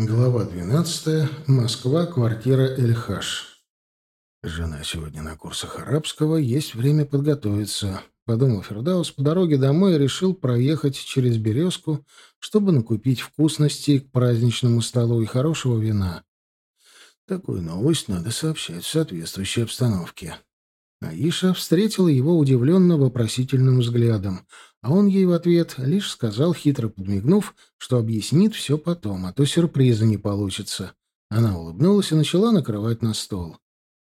Глава 12. Москва. Квартира Эльхаш. Жена сегодня на курсах арабского, есть время подготовиться. Подумал Фердаус по дороге домой и решил проехать через Березку, чтобы накупить вкусностей к праздничному столу и хорошего вина. Такую новость надо сообщать в соответствующей обстановке. Аиша встретила его удивленно-вопросительным взглядом — а он ей в ответ лишь сказал, хитро подмигнув, что объяснит все потом, а то сюрприза не получится. Она улыбнулась и начала накрывать на стол.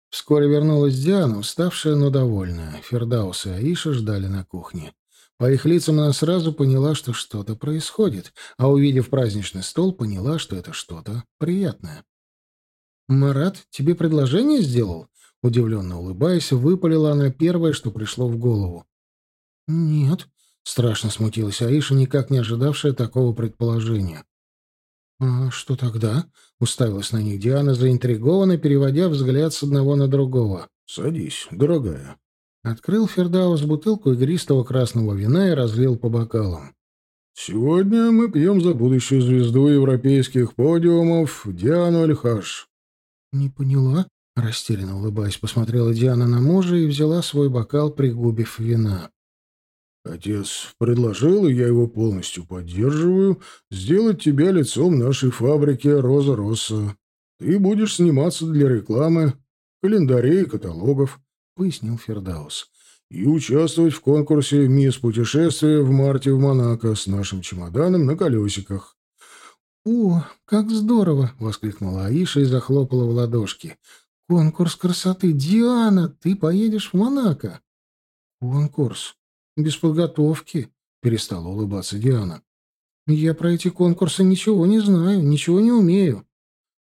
Вскоре вернулась Диана, уставшая, но довольная. Фердаус и Аиша ждали на кухне. По их лицам она сразу поняла, что что-то происходит, а увидев праздничный стол, поняла, что это что-то приятное. «Марат, тебе предложение сделал?» Удивленно улыбаясь, выпалила она первое, что пришло в голову. «Нет», Страшно смутилась Аиша, никак не ожидавшая такого предположения. «А что тогда?» — уставилась на них Диана, заинтригованно, переводя взгляд с одного на другого. «Садись, дорогая». Открыл Фердаус бутылку игристого красного вина и разлил по бокалам. «Сегодня мы пьем за будущую звезду европейских подиумов Диану Альхаш». «Не поняла?» — растерянно улыбаясь, посмотрела Диана на мужа и взяла свой бокал, пригубив вина. Отец предложил, и я его полностью поддерживаю, сделать тебя лицом нашей фабрики «Роза Росса». Ты будешь сниматься для рекламы, календарей и каталогов, — пояснил Фердаус, — и участвовать в конкурсе «Мисс Путешествия» в марте в Монако с нашим чемоданом на колесиках. «О, как здорово!» — воскликнула Аиша и захлопала в ладошки. «Конкурс красоты! Диана, ты поедешь в Монако!» «Конкурс? Без подготовки, перестала улыбаться Диана. Я про эти конкурсы ничего не знаю, ничего не умею.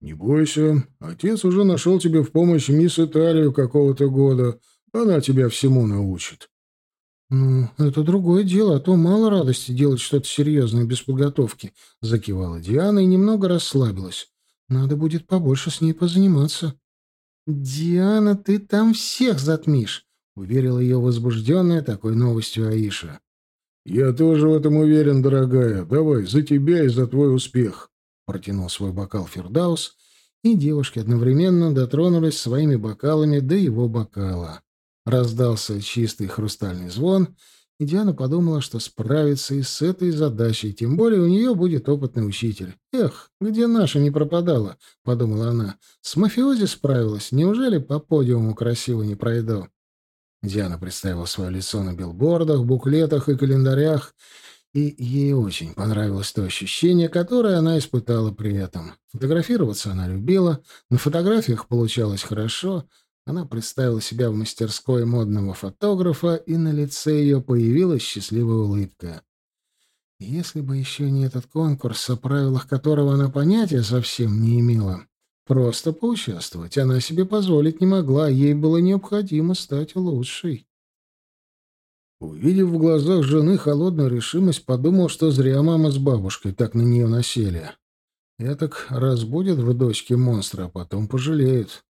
Не бойся, отец уже нашел тебе в помощь мисс Италию какого-то года. Она тебя всему научит. «Ну, это другое дело, а то мало радости делать что-то серьезное без подготовки», — закивала Диана и немного расслабилась. «Надо будет побольше с ней позаниматься». «Диана, ты там всех затмишь. — уверила ее возбужденная такой новостью Аиша. «Я тоже в этом уверен, дорогая. Давай, за тебя и за твой успех!» Протянул свой бокал Фердаус, и девушки одновременно дотронулись своими бокалами до его бокала. Раздался чистый хрустальный звон, и Диана подумала, что справится и с этой задачей, тем более у нее будет опытный учитель. «Эх, где наша не пропадала?» — подумала она. «С мафиози справилась. Неужели по подиуму красиво не пройду?» Диана представила свое лицо на билбордах, буклетах и календарях, и ей очень понравилось то ощущение, которое она испытала при этом. Фотографироваться она любила, на фотографиях получалось хорошо, она представила себя в мастерской модного фотографа, и на лице ее появилась счастливая улыбка. Если бы еще не этот конкурс, о правилах которого она понятия совсем не имела, Просто поучаствовать она себе позволить не могла, ей было необходимо стать лучшей. Увидев в глазах жены холодную решимость, подумал, что зря мама с бабушкой так на нее насели. Этак разбудят в дочке монстра, а потом пожалеют.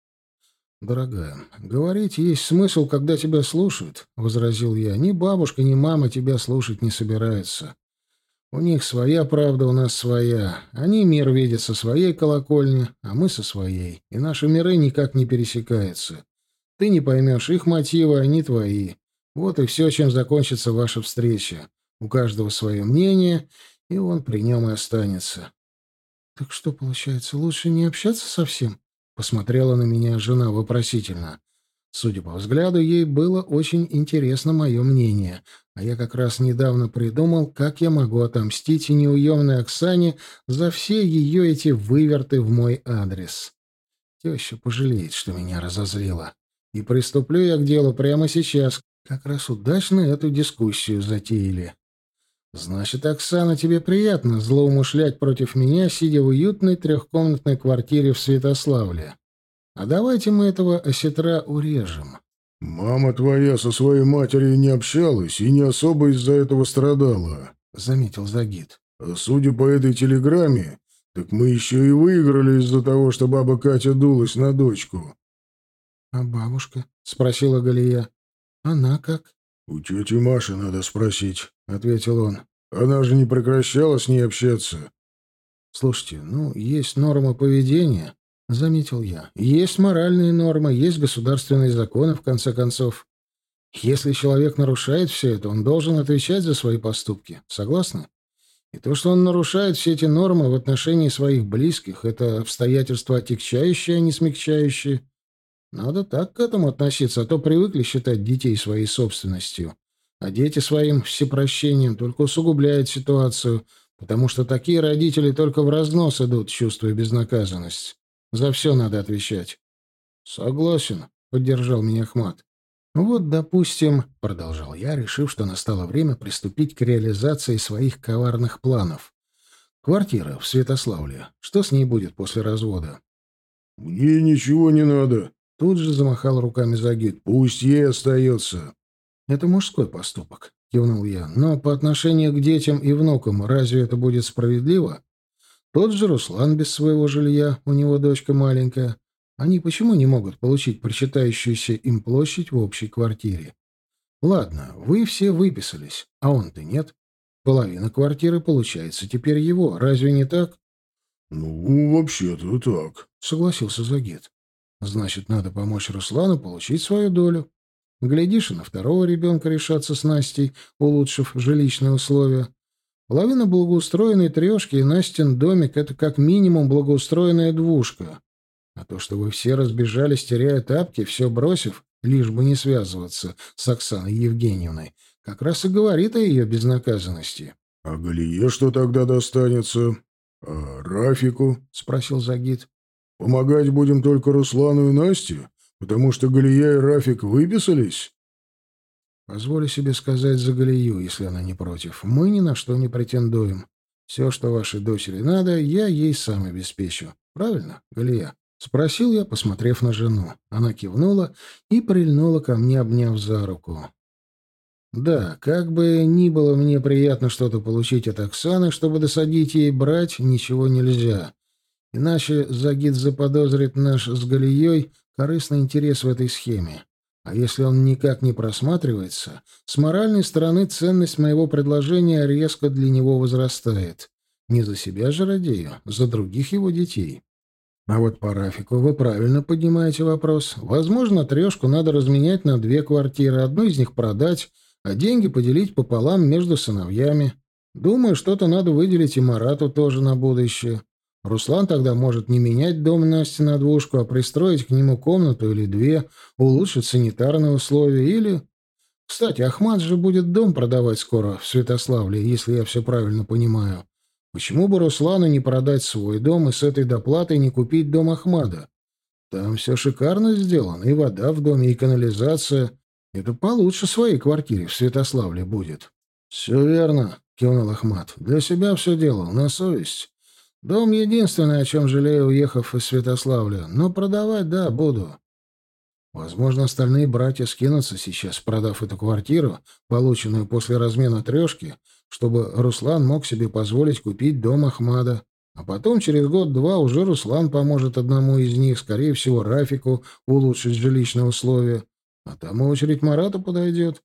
«Дорогая, говорить есть смысл, когда тебя слушают», — возразил я. «Ни бабушка, ни мама тебя слушать не собираются. У них своя правда, у нас своя. Они мир видят со своей колокольни, а мы со своей. И наши миры никак не пересекаются. Ты не поймешь их мотивы, они твои. Вот и все, чем закончится ваша встреча. У каждого свое мнение, и он при нем и останется. — Так что, получается, лучше не общаться совсем? — посмотрела на меня жена вопросительно. Судя по взгляду, ей было очень интересно мое мнение, а я как раз недавно придумал, как я могу отомстить неуемной Оксане за все ее эти выверты в мой адрес. Теща пожалеет, что меня разозлила. И приступлю я к делу прямо сейчас. Как раз удачно эту дискуссию затеяли. Значит, Оксана, тебе приятно злоумышлять против меня, сидя в уютной трехкомнатной квартире в Святославле. А давайте мы этого осетра урежем. Мама твоя со своей матерью не общалась и не особо из-за этого страдала, заметил Загид. А судя по этой телеграмме, так мы еще и выиграли из-за того, что баба Катя дулась на дочку. А бабушка? спросила Галия. Она как? У тети Маши надо спросить, ответил он. Она же не прекращала с ней общаться. Слушайте, ну, есть нормы поведения, — заметил я. Есть моральные нормы, есть государственные законы, в конце концов. Если человек нарушает все это, он должен отвечать за свои поступки. Согласны? И то, что он нарушает все эти нормы в отношении своих близких, это обстоятельства отягчающие, а не смягчающие. Надо так к этому относиться, а то привыкли считать детей своей собственностью. А дети своим всепрощением только усугубляют ситуацию, потому что такие родители только в разнос идут, чувствуя безнаказанность. За все надо отвечать. — Согласен, — поддержал меня Ахмат. Ну «Вот, допустим, — продолжал я, решив, что настало время приступить к реализации своих коварных планов. Квартира в Святославле. Что с ней будет после развода?» «Мне ничего не надо», — тут же замахал руками Загид. «Пусть ей остается». «Это мужской поступок», — кивнул я. «Но по отношению к детям и внукам разве это будет справедливо? Тот же Руслан без своего жилья, у него дочка маленькая. Они почему не могут получить причитающуюся им площадь в общей квартире? Ладно, вы все выписались, а он-то нет. Половина квартиры получается теперь его, разве не так? Ну, вообще-то так, согласился Загид. Значит, надо помочь Руслану получить свою долю. Глядишь, и на второго ребенка решаться с Настей, улучшив жилищные условия. Половина благоустроенной трешки и Настин домик — это как минимум благоустроенная двушка. А то, что вы все разбежались, теряя тапки, все бросив, лишь бы не связываться с Оксаной Евгеньевной, как раз и говорит о ее безнаказанности. — А Галие что тогда достанется? А Рафику? — спросил Загид. — Помогать будем только Руслану и Насте, потому что Галия и Рафик выписались? Позволю себе сказать за Галию, если она не против. Мы ни на что не претендуем. Все, что вашей дочери надо, я ей сам обеспечу. Правильно, Галия? Спросил я, посмотрев на жену. Она кивнула и прильнула ко мне, обняв за руку. Да, как бы ни было мне приятно что-то получить от Оксаны, чтобы досадить ей брать, ничего нельзя. Иначе Загид заподозрит наш с Галией корыстный интерес в этой схеме. А если он никак не просматривается, с моральной стороны ценность моего предложения резко для него возрастает. Не за себя же радею, за других его детей. А вот по Рафику вы правильно поднимаете вопрос. Возможно, трешку надо разменять на две квартиры, одну из них продать, а деньги поделить пополам между сыновьями. Думаю, что-то надо выделить и Марату тоже на будущее. Руслан тогда может не менять дом Насти на двушку, а пристроить к нему комнату или две, улучшить санитарные условия или... Кстати, Ахмад же будет дом продавать скоро в Святославле, если я все правильно понимаю. Почему бы Руслану не продать свой дом и с этой доплатой не купить дом Ахмада? Там все шикарно сделано, и вода в доме, и канализация. Это получше своей квартире в Святославле будет. — Все верно, — кивнул Ахмад. — Для себя все делал, на совесть. Дом единственное, о чем жалею, уехав из Святославля. Но продавать, да, буду. Возможно, остальные братья скинутся сейчас, продав эту квартиру, полученную после размена трешки, чтобы Руслан мог себе позволить купить дом Ахмада. А потом, через год-два, уже Руслан поможет одному из них, скорее всего, Рафику, улучшить жилищные условия. А там очередь Марату подойдет.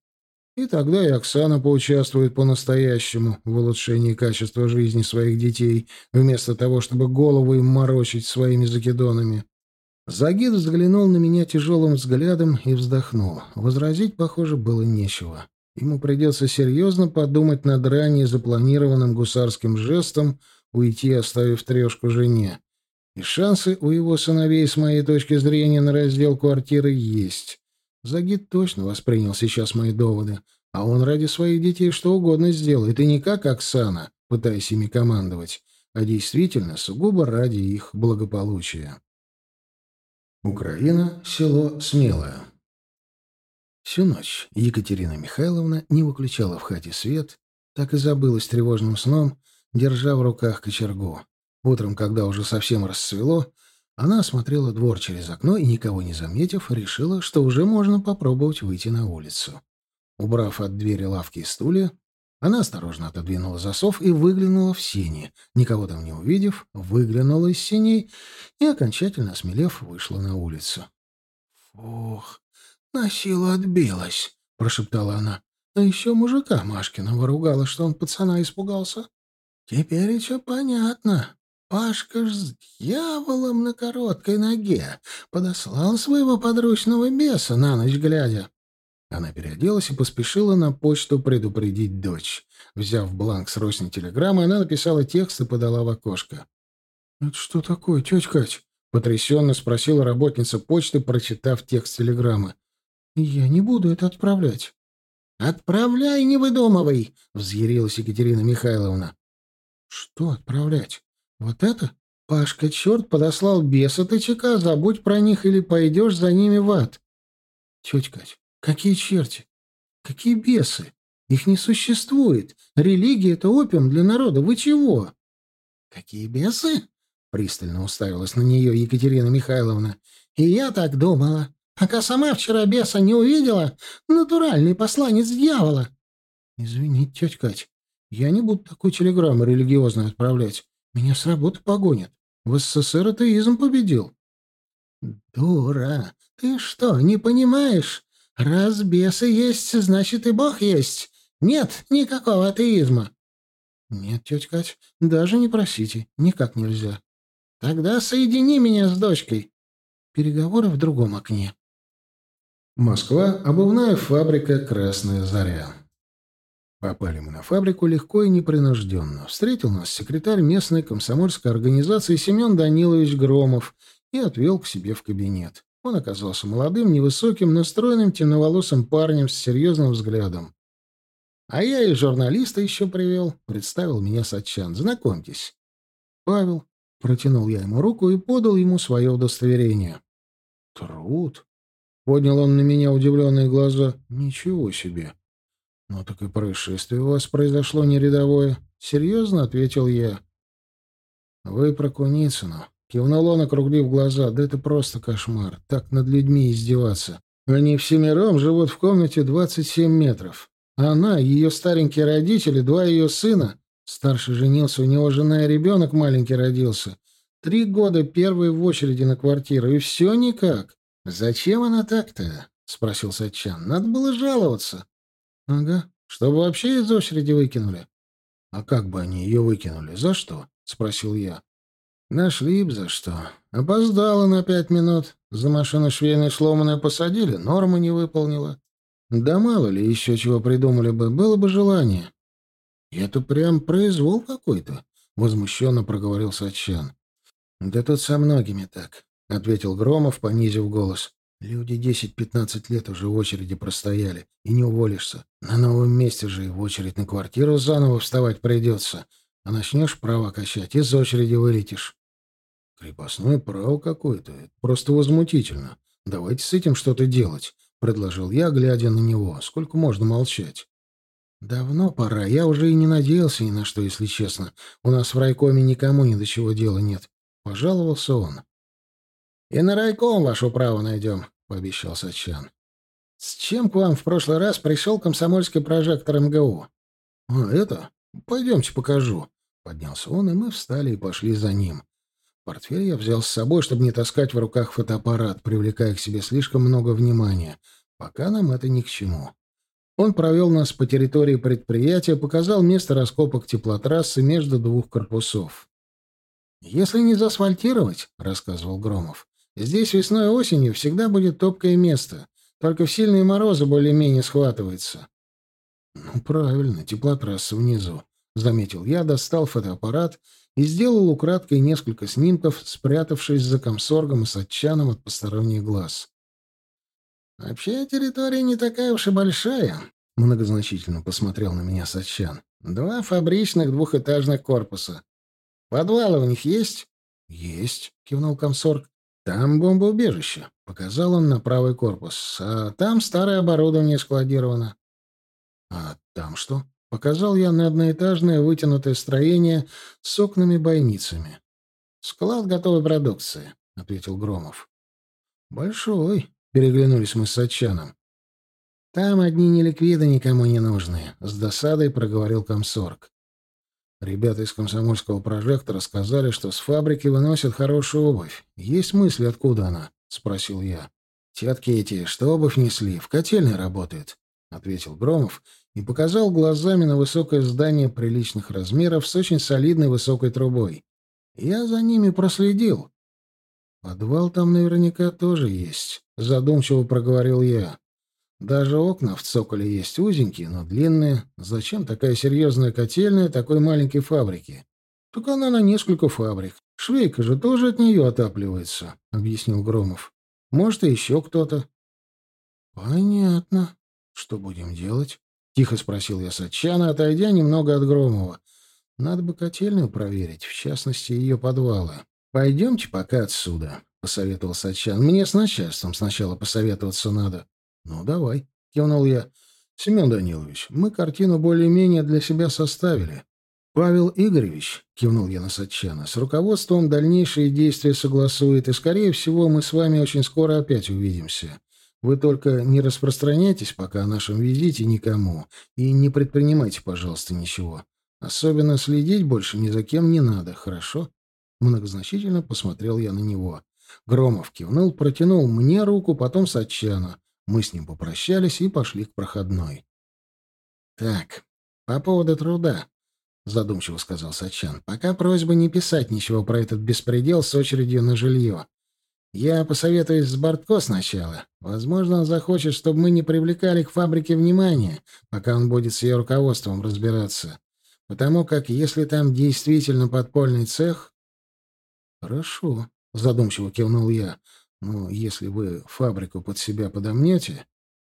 И тогда и Оксана поучаствует по-настоящему в улучшении качества жизни своих детей, вместо того, чтобы голову им морочить своими закидонами. Загид взглянул на меня тяжелым взглядом и вздохнул. Возразить, похоже, было нечего. Ему придется серьезно подумать над ранее запланированным гусарским жестом уйти, оставив трешку жене. И шансы у его сыновей, с моей точки зрения, на раздел квартиры есть. Загид точно воспринял сейчас мои доводы, а он ради своих детей что угодно сделает, и не как Оксана, пытаясь ими командовать, а действительно сугубо ради их благополучия. Украина, село Смелое. Всю ночь Екатерина Михайловна не выключала в хате свет, так и забылась тревожным сном, держа в руках кочергу. Утром, когда уже совсем расцвело, она осмотрела двор через окно и, никого не заметив, решила, что уже можно попробовать выйти на улицу. Убрав от двери лавки и стулья, она осторожно отодвинула засов и выглянула в сени. Никого там не увидев, выглянула из сеней и, окончательно осмелев, вышла на улицу. «Фух, на силу отбилась», — прошептала она. «А еще мужика Машкина выругала, что он пацана испугался. Теперь еще понятно. Пашка ж с дьяволом на короткой ноге подослал своего подручного беса на ночь глядя. Она переоделась и поспешила на почту предупредить дочь. Взяв бланк срочной телеграммы, она написала текст и подала в окошко. «Это что такое, тетя Кать?» — потрясенно спросила работница почты, прочитав текст телеграммы. «Я не буду это отправлять». «Отправляй, не выдумывай!» — взъярилась Екатерина Михайловна. «Что отправлять? Вот это? Пашка, черт, подослал беса ТЧК, забудь про них или пойдешь за ними в ад». «Тетя Кать, какие черти? Какие бесы? Их не существует. Религия — это опиум для народа. Вы чего?» «Какие бесы?» — пристально уставилась на нее Екатерина Михайловна. «И я так думала. Пока сама вчера беса не увидела, натуральный посланец дьявола. Извините, тетя Кать, я не буду такой телеграммы религиозной отправлять. Меня с работы погонят. В СССР атеизм победил. Дура, ты что, не понимаешь? Раз бесы есть, значит и Бог есть. Нет никакого атеизма. Нет, тетя Кать, даже не просите, никак нельзя. Тогда соедини меня с дочкой. Переговоры в другом окне. Москва, обувная фабрика «Красная заря». Попали мы на фабрику легко и непринужденно. Встретил нас секретарь местной комсомольской организации Семен Данилович Громов и отвел к себе в кабинет. Он оказался молодым, невысоким, настроенным темноволосым парнем с серьезным взглядом. А я и журналиста еще привел, представил меня Сатчан. Знакомьтесь. Павел. Протянул я ему руку и подал ему свое удостоверение. Труд. Поднял он на меня удивленные глаза. «Ничего себе!» «Ну так и происшествие у вас произошло не рядовое». «Серьезно?» — ответил я. «Вы про Куницыну». Кивнул он, округлив глаза. «Да это просто кошмар. Так над людьми издеваться. Они всемиром живут в комнате 27 метров. Она, ее старенькие родители, два ее сына. Старший женился, у него жена и ребенок маленький родился. Три года первый в очереди на квартиру, и все никак. «Зачем она так-то?» — спросил Сатчан. «Надо было жаловаться». «Ага, чтобы вообще из очереди выкинули». «А как бы они ее выкинули? За что?» — спросил я. «Нашли б за что. Опоздала на пять минут. За машину швейной сломанную посадили, норму не выполнила. Да мало ли еще чего придумали бы, было бы желание». «Это прям произвол какой-то», — возмущенно проговорил Сатчан. «Да тут со многими так. — ответил Громов, понизив голос. «Люди десять-пятнадцать лет уже в очереди простояли, и не уволишься. На новом месте же и в очередь на квартиру заново вставать придется. А начнешь права качать, из очереди вылетишь». «Крепостное право какое-то. Просто возмутительно. Давайте с этим что-то делать», — предложил я, глядя на него. «Сколько можно молчать?» «Давно пора. Я уже и не надеялся ни на что, если честно. У нас в райкоме никому ни до чего дела нет», — пожаловался он. «И на райком вашу право найдем», — пообещал Сачан. «С чем к вам в прошлый раз пришел комсомольский прожектор МГУ?» «А это? Пойдемте покажу». Поднялся он, и мы встали и пошли за ним. Портфель я взял с собой, чтобы не таскать в руках фотоаппарат, привлекая к себе слишком много внимания. Пока нам это ни к чему. Он провел нас по территории предприятия, показал место раскопок теплотрассы между двух корпусов. «Если не заасфальтировать, — рассказывал Громов, Здесь весной и осенью всегда будет топкое место, только в сильные морозы более-менее схватывается. Ну, правильно, теплотрасса внизу. Заметил я, достал фотоаппарат и сделал украдкой несколько снимков, спрятавшись за комсоргом и сатчаном от посторонних глаз. «Вообще территория не такая уж и большая», — многозначительно посмотрел на меня Сатчан. «Два фабричных двухэтажных корпуса. Подвалы у них есть?» «Есть», — кивнул комсорг. «Там бомбоубежище», — показал он на правый корпус. «А там старое оборудование складировано». «А там что?» — показал я на одноэтажное вытянутое строение с окнами-бойницами. «Склад готовой продукции», — ответил Громов. «Большой», — переглянулись мы с Сачаном. «Там одни неликвиды никому не нужны», — с досадой проговорил комсорг. Ребята из комсомольского прожектора сказали, что с фабрики выносят хорошую обувь. Есть мысли, откуда она? — спросил я. «Тетки эти, что обувь несли, в котельной работает», — ответил Громов и показал глазами на высокое здание приличных размеров с очень солидной высокой трубой. Я за ними проследил. Подвал там наверняка тоже есть, задумчиво проговорил я. Даже окна в цоколе есть узенькие, но длинные. Зачем такая серьезная котельная такой маленькой фабрики? Так она на несколько фабрик. Швейка же тоже от нее отапливается, — объяснил Громов. Может, и еще кто-то. Понятно. Что будем делать? Тихо спросил я Сачана, отойдя немного от Громова. Надо бы котельную проверить, в частности, ее подвалы. Пойдемте пока отсюда, — посоветовал Сачан. Мне с начальством сначала посоветоваться надо. Ну, давай, — кивнул я. Семен Данилович, мы картину более-менее для себя составили. Павел Игоревич, — кивнул я на Сачана, — с руководством дальнейшие действия согласует, и, скорее всего, мы с вами очень скоро опять увидимся. Вы только не распространяйтесь пока о нашем визите никому и не предпринимайте, пожалуйста, ничего. Особенно следить больше ни за кем не надо, хорошо?» Многозначительно посмотрел я на него. Громов кивнул, протянул мне руку, потом Сачана. Мы с ним попрощались и пошли к проходной. «Так, по поводу труда», — задумчиво сказал Сачан. «Пока просьба не писать ничего про этот беспредел с очередью на жилье. Я посоветуюсь с Бортко сначала. Возможно, он захочет, чтобы мы не привлекали к фабрике внимания, пока он будет с ее руководством разбираться. Потому как если там действительно подпольный цех... Хорошо, задумчиво кивнул я. Ну, если вы фабрику под себя подомнете,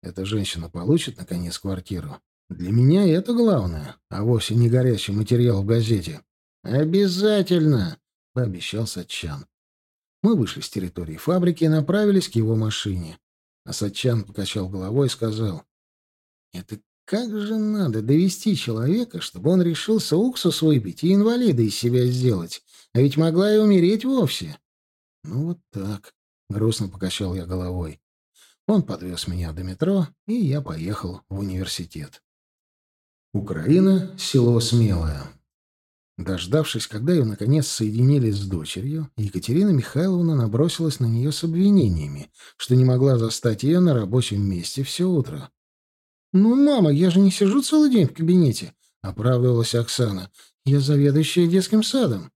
эта женщина получит, наконец, квартиру. Для меня это главное, а вовсе не горячий материал в газете. Обязательно, пообещал Сатчан. Мы вышли с территории фабрики и направились к его машине. Асадчан покачал головой и сказал, «Это как же надо довести человека, чтобы он решился уксус выпить и инвалида из себя сделать? А ведь могла и умереть вовсе». «Ну вот так», — грустно покачал я головой. Он подвез меня до метро, и я поехал в университет. Украина, село Смелое. Дождавшись, когда ее наконец соединили с дочерью, Екатерина Михайловна набросилась на нее с обвинениями, что не могла застать ее на рабочем месте все утро. «Ну, мама, я же не сижу целый день в кабинете», — оправдывалась Оксана. «Я заведующая детским садом».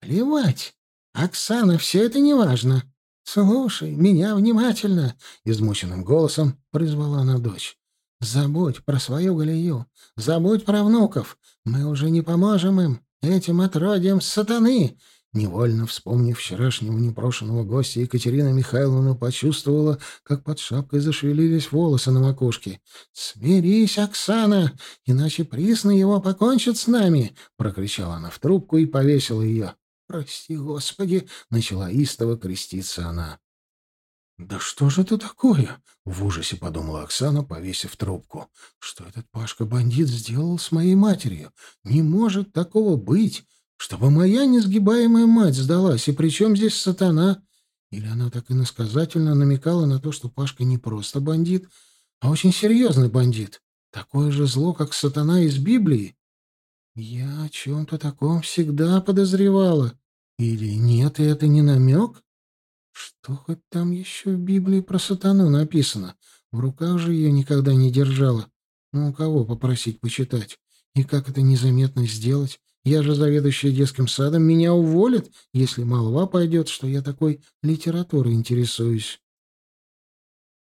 «Плевать. Оксана, все это неважно. Слушай меня внимательно», — измученным голосом призвала она дочь. Забудь про свою Галию, забудь про внуков. Мы уже не поможем им, этим отродьям сатаны. Невольно вспомнив вчерашнего непрошенного гостя, Екатерина Михайловна почувствовала, как под шапкой зашевелились волосы на макушке. «Смирись, Оксана, иначе присно его покончит с нами!» — прокричала она в трубку и повесила ее. «Прости, Господи!» — начала истово креститься она. «Да что же это такое?» — в ужасе подумала Оксана, повесив трубку. «Что этот Пашка-бандит сделал с моей матерью? Не может такого быть, чтобы моя несгибаемая мать сдалась, и при чем здесь сатана?» Или она так иносказательно намекала на то, что Пашка не просто бандит, а очень серьезный бандит, такое же зло, как сатана из Библии? Я о чем-то таком всегда подозревала. Или нет, и это не намек? Что хоть там еще в Библии про сатану написано? В руках же ее никогда не держала. Ну, у кого попросить почитать? И как это незаметно сделать? Я же заведующая детским садом, меня уволят, если молва пойдет, что я такой литературой интересуюсь.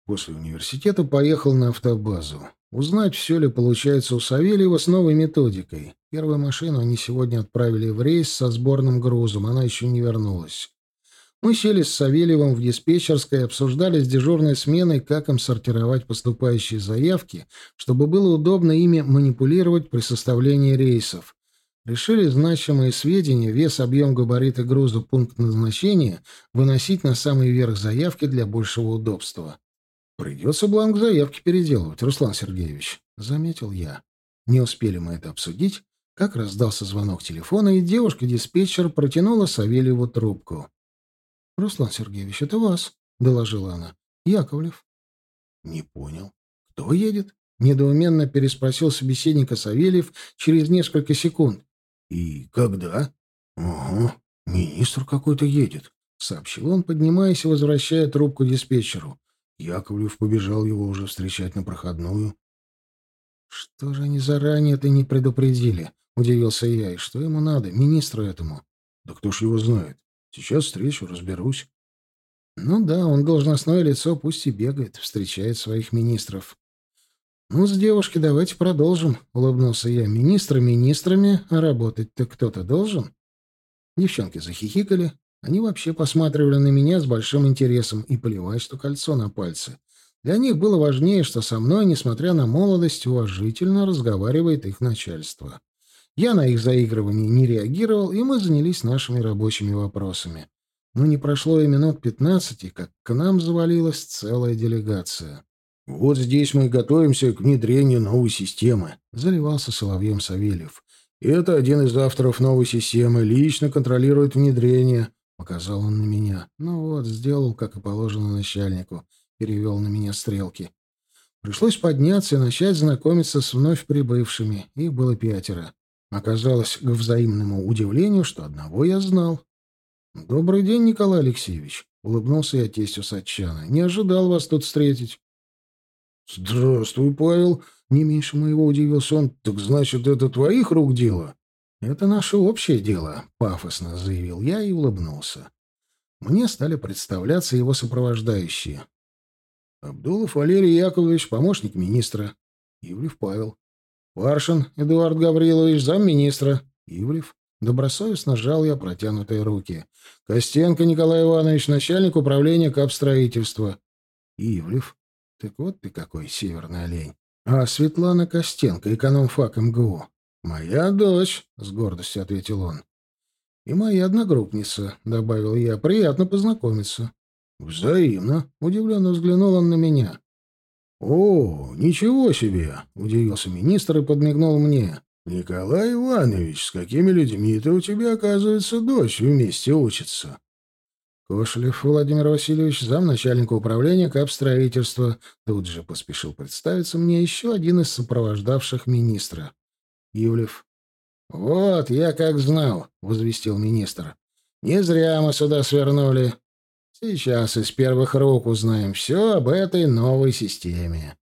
После университета поехал на автобазу. Узнать, все ли получается у Савельева с новой методикой. Первую машину они сегодня отправили в рейс со сборным грузом, она еще не вернулась. Мы сели с Савельевым в диспетчерской и обсуждали с дежурной сменой, как им сортировать поступающие заявки, чтобы было удобно ими манипулировать при составлении рейсов. Решили значимые сведения, вес, объем, габариты груза, пункт назначения выносить на самый верх заявки для большего удобства. «Придется бланк заявки переделывать, Руслан Сергеевич», — заметил я. Не успели мы это обсудить, как раздался звонок телефона, и девушка-диспетчер протянула Савельеву трубку. «Руслан Сергеевич, это вас», — доложила она. «Яковлев». «Не понял. Кто едет?» — недоуменно переспросил собеседника Савельев через несколько секунд. «И когда?» «Ага, министр какой-то едет», — сообщил он, поднимаясь и возвращая трубку диспетчеру. Яковлев побежал его уже встречать на проходную. «Что же они заранее это не предупредили?» — удивился я. «И что ему надо, министру этому?» Да кто ж его знает? Сейчас встречу, разберусь. Ну да, он должностное лицо, пусть и бегает, встречает своих министров. «Ну, с девушки давайте продолжим», — улыбнулся я. «Министры министрами, а работать-то кто-то должен?» Девчонки захихикали. Они вообще посматривали на меня с большим интересом и плевать, что кольцо на пальце. Для них было важнее, что со мной, несмотря на молодость, уважительно разговаривает их начальство. Я на их заигрывание не реагировал, и мы занялись нашими рабочими вопросами. Но не прошло и минут пятнадцати, как к нам завалилась целая делегация. «Вот здесь мы готовимся к внедрению новой системы», — заливался Соловьем Савельев. «Это один из авторов новой системы, лично контролирует внедрение», — показал он на меня. «Ну вот, сделал, как и положено начальнику», — перевел на меня стрелки. Пришлось подняться и начать знакомиться с вновь прибывшими. Их было пятеро. Оказалось, к взаимному удивлению, что одного я знал. «Добрый день, Николай Алексеевич», — улыбнулся я тестю Сатчана. «Не ожидал вас тут встретить». «Здравствуй, Павел!» Не меньше моего удивился он. «Так значит, это твоих рук дело?» «Это наше общее дело», — пафосно заявил я и улыбнулся. Мне стали представляться его сопровождающие. Абдулов Валерий Яковлевич, помощник министра. Ивлев Павел. Паршин Эдуард Гаврилович, замминистра. Ивлев. Добросовестно сжал я протянутые руки. Костенко Николай Иванович, начальник управления капстроительства. Ивлев. Так вот ты какой северный олень. А Светлана Костенко, экономфак МГУ. Моя дочь, с гордостью ответил он. И моя одногруппница, добавил я. Приятно познакомиться. Взаимно, удивленно взглянул он на меня. О, ничего себе, удивился министр и подмигнул мне. Николай Иванович, с какими людьми-то у тебя, оказывается, дочь вместе учится? Кошелев Владимир Васильевич, замначальника управления капстроительства, тут же поспешил представиться мне еще один из сопровождавших министра. Ивлев. «Вот, я как знал», — возвестил министр. «Не зря мы сюда свернули. Сейчас из первых рук узнаем все об этой новой системе».